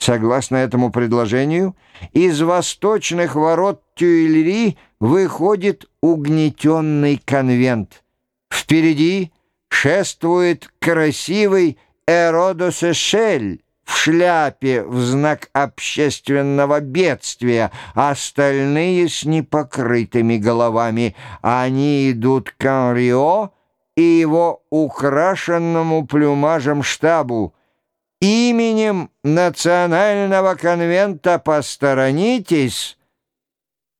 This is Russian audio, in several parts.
Согласно этому предложению, из восточных ворот Тюильри выходит угнетенный конвент. Впереди шествует красивый Эродосешель в шляпе в знак общественного бедствия, остальные с непокрытыми головами. Они идут к Анрио и его украшенному плюмажем штабу. Именем Национального конвента посторонитесь.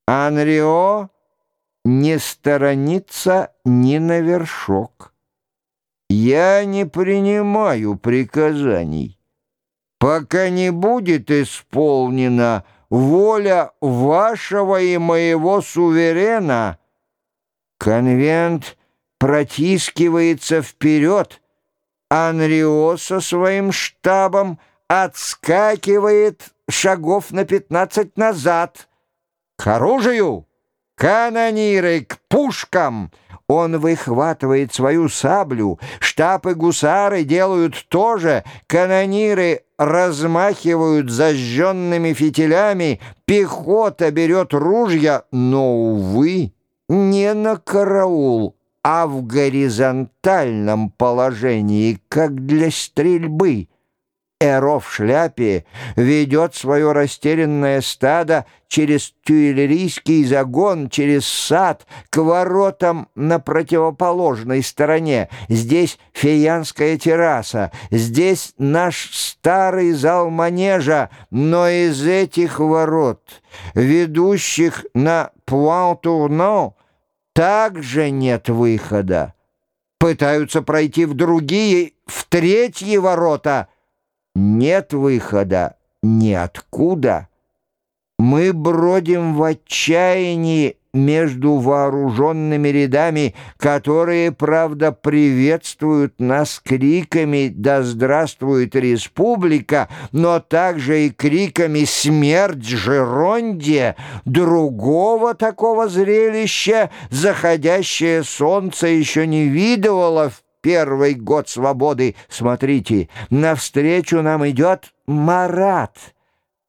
Анрио не сторонится ни на вершок. Я не принимаю приказаний. Пока не будет исполнена воля вашего и моего суверена, конвент протискивается вперед, Анрио со своим штабом отскакивает шагов на пятнадцать назад. К оружию! Канониры к пушкам! Он выхватывает свою саблю, штаб и гусары делают то же, канониры размахивают зажженными фитилями, пехота берет ружья, но, увы, не на караул, а в горизонтальном положении, как для стрельбы. Эро в шляпе ведет свое растерянное стадо через тюильрийский загон, через сад, к воротам на противоположной стороне. Здесь феянская терраса, здесь наш старый зал манежа, но из этих ворот, ведущих на Пуан-Турно, также нет выхода. Пытаются пройти в другие, в третьи ворота. Нет выхода ниоткуда. Мы бродим в отчаянии между вооруженными рядами, которые, правда, приветствуют нас криками «Да здравствует республика!», но также и криками «Смерть Жеронде!». Другого такого зрелища заходящее солнце еще не видывало в первый год свободы. Смотрите, навстречу нам идет Марат,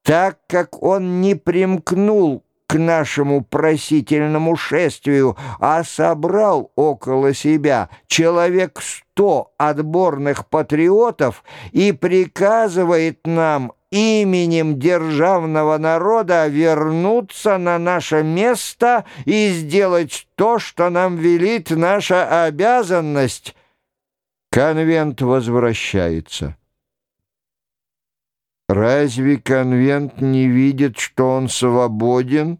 так как он не примкнул к нашему просительному шествию, а собрал около себя человек сто отборных патриотов и приказывает нам именем державного народа вернуться на наше место и сделать то, что нам велит наша обязанность. Конвент возвращается. Разве конвент не видит, что он свободен?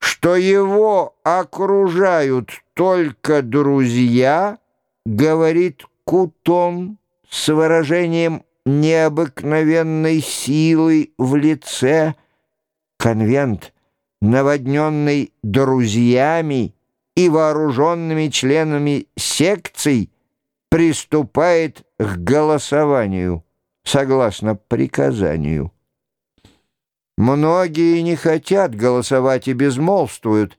Что его окружают только друзья, говорит Кутон с выражением необыкновенной силы в лице. Конвент, наводненный друзьями и вооруженными членами секций, приступает к голосованию согласно приказанию. Многие не хотят голосовать и безмолвствуют.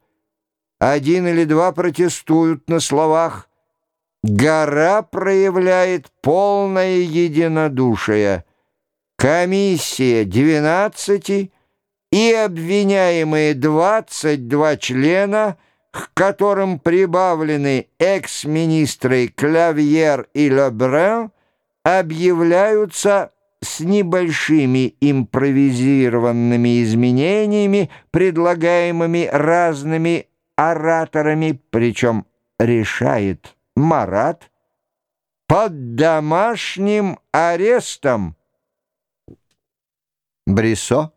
Один или два протестуют на словах. Гора проявляет полное единодушие. Комиссия 12 и обвиняемые 22 члена, к которым прибавлены экс-министры Клавьер и Лебрен, объявляются с небольшими импровизированными изменениями, предлагаемыми разными ораторами, причем решает Марат, под домашним арестом. Брисо,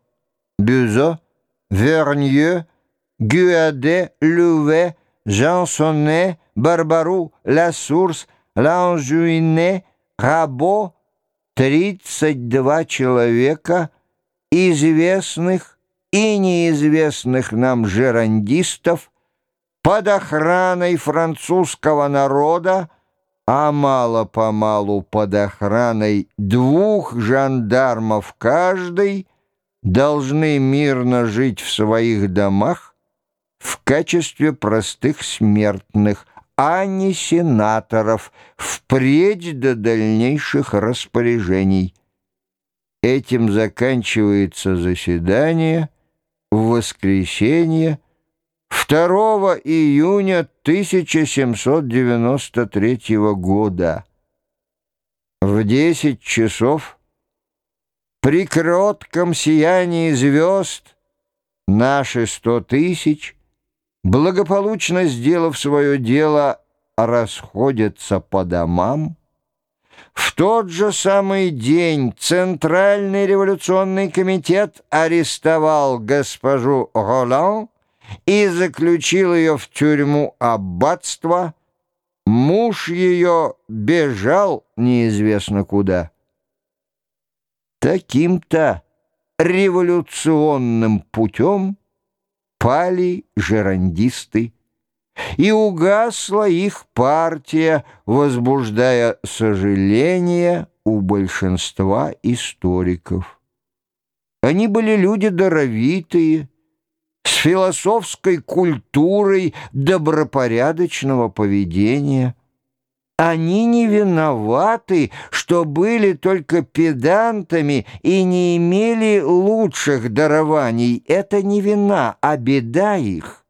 Бюзо, Вернье, Гюаде, Люве, Жансонне, Барбару, Ласурс, Ланжуине, Рабо, 32 человека, известных и неизвестных нам жерандистов, под охраной французского народа, а мало-помалу под охраной двух жандармов каждый, должны мирно жить в своих домах в качестве простых смертных, а не сенаторов, впредь до дальнейших распоряжений. Этим заканчивается заседание в воскресенье 2 июня 1793 года. В 10 часов при кротком сиянии звезд наши сто тысяч, благополучно сделав свое дело, расходятся по домам, в тот же самый день Центральный революционный комитет арестовал госпожу Ролан и заключил ее в тюрьму аббатства. Муж ее бежал неизвестно куда. Таким-то революционным путем пали жерандисты и угасла их партия, возбуждая сожаление у большинства историков. Они были люди даровитые, с философской культурой добропорядочного поведения. Они не виноваты, что были только педантами и не имели лучших дарований. Это не вина, а беда их.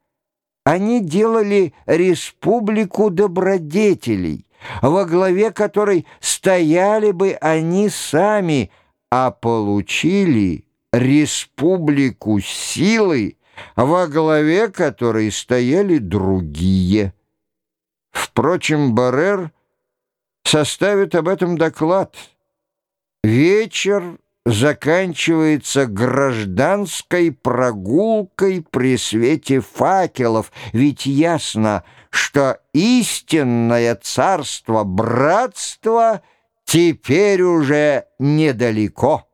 Они делали республику добродетелей, во главе которой стояли бы они сами, а получили республику силы, во главе которой стояли другие. Впрочем, Баррер составит об этом доклад. Вечер заканчивается гражданской прогулкой при свете факелов, ведь ясно, что истинное царство братства теперь уже недалеко.